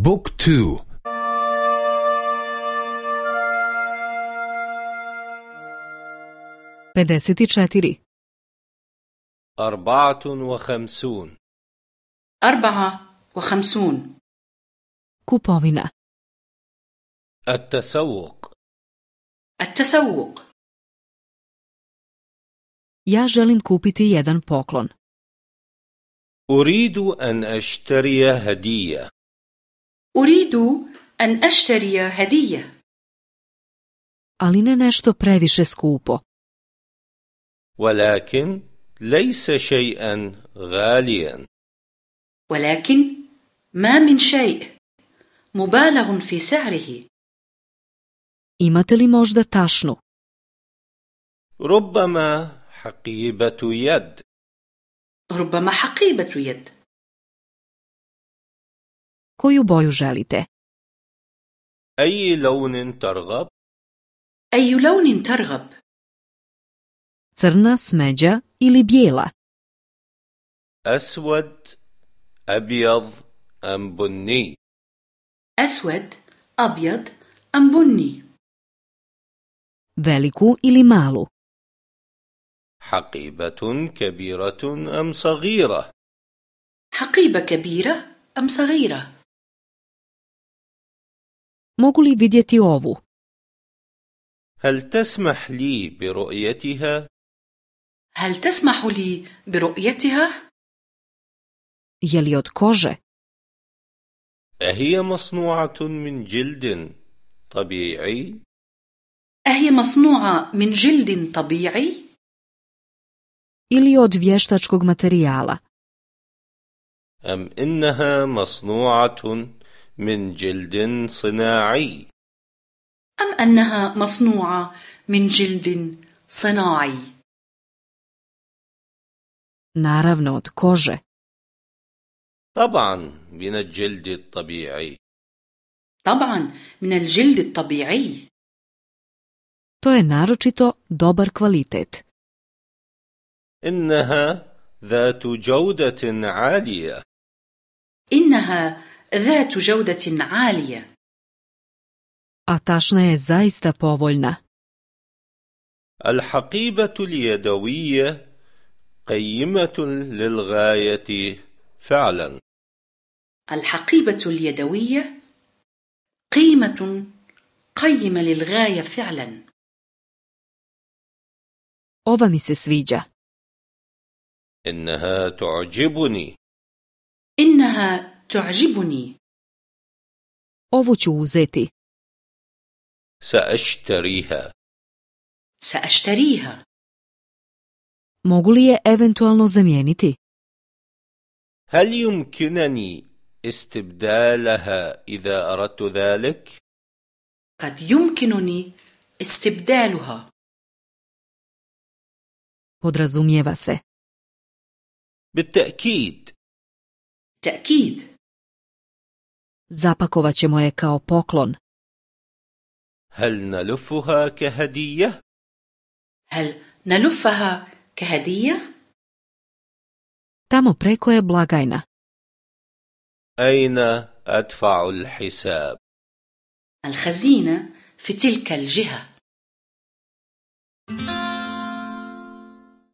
بوك تو. pedeset četiri أربعة وخمسون. أربعة وخمسون. kupovina التسوق. التسوق. ja želim kupiti jedan poklon أريد أن أشتري هدية. أريد أن أشتري هدية. Ali ne nešto previše skupo. ولكن ليس شيئا غاليا. ولكن ما من شيء مبالغ في سعره. Imate li možda tašnu? ربما حقيبة يد. ربما حقيبة يد. Koju boju želite? أي لون ترغب؟ أي لون ترغب؟ Crna smeđa ili bijela? أسود أبيض أم بني؟ أسود أبيض أم بني؟ Veliku ili malu? حقيبة كبيرة أم صغيرة؟ حقيبة كبيرة أم صغيرة؟ Mogu li vidjeti ovu هل تسمح لي برؤيتها؟ هل تسمح لي برؤيتها؟ je li od kože أهي مصنوعة من جلد طبيعي؟ أهي مصنوعة من جلد طبيعي؟ ili od vještačkog materijala أم إنها مصنوعة من جلد صناعي؟ أم أنها مصنوعة من جلد صناعي؟ naravno od kože. طبعا من الجلد الطبيعي. طبعا من الجلد الطبيعي. To je naročito dobar kvalitet. إنها ذات جودة عالية. إنها ذات جودة عالية. A tašna je zaista povoljna. الحقيبة اليدوية قيمة للغاية فعلا. الحقيبة اليدوية قيمة قيمة للغاية فعلا. Ova mi se sviđa. إنها تعجبني. إنها تعجبني. Ovu ću uzeti. سأشتريها. سأشتريها. Mogu li je eventualno zamijeniti? هل يمكنني استبدالها إذا أردت ذلك؟ قد يمكنني استبدالها. Podrazumijeva se. بالتأكيد. تأكيد. Zapakovat ćemo je kao poklon هل نلفها كهدية؟ هل نلفها كهدية؟ tamo preko je blagajna أين أدفع الحساب؟ الخزينة في تلك الجهة